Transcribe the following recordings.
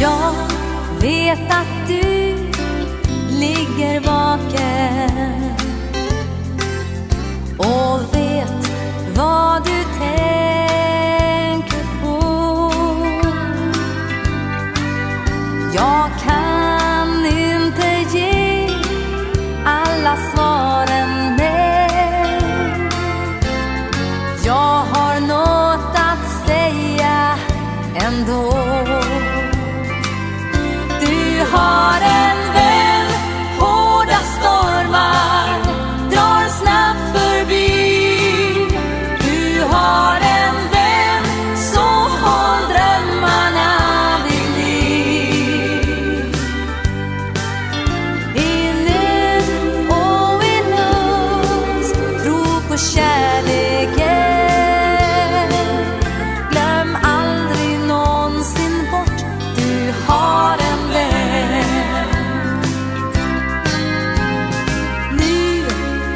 Jag vet att du ligger vaken och vet vad du tänker på. Jag kan kärleken. Glöm aldrig någonsin bort du har en vän. Nu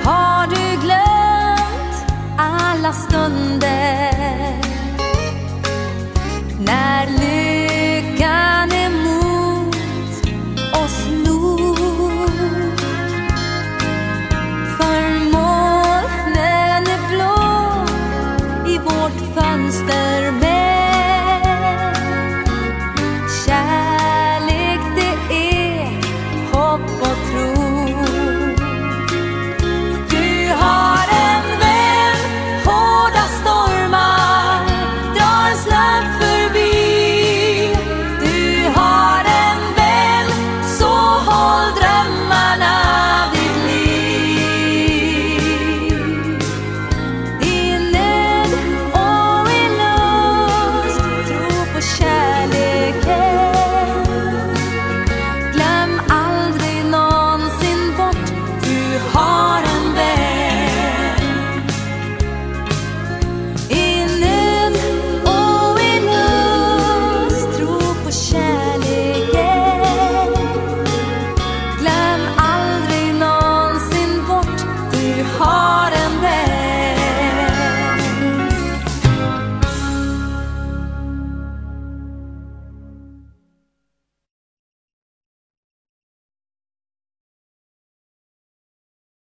har du glömt alla stunder. När lyckan fanns där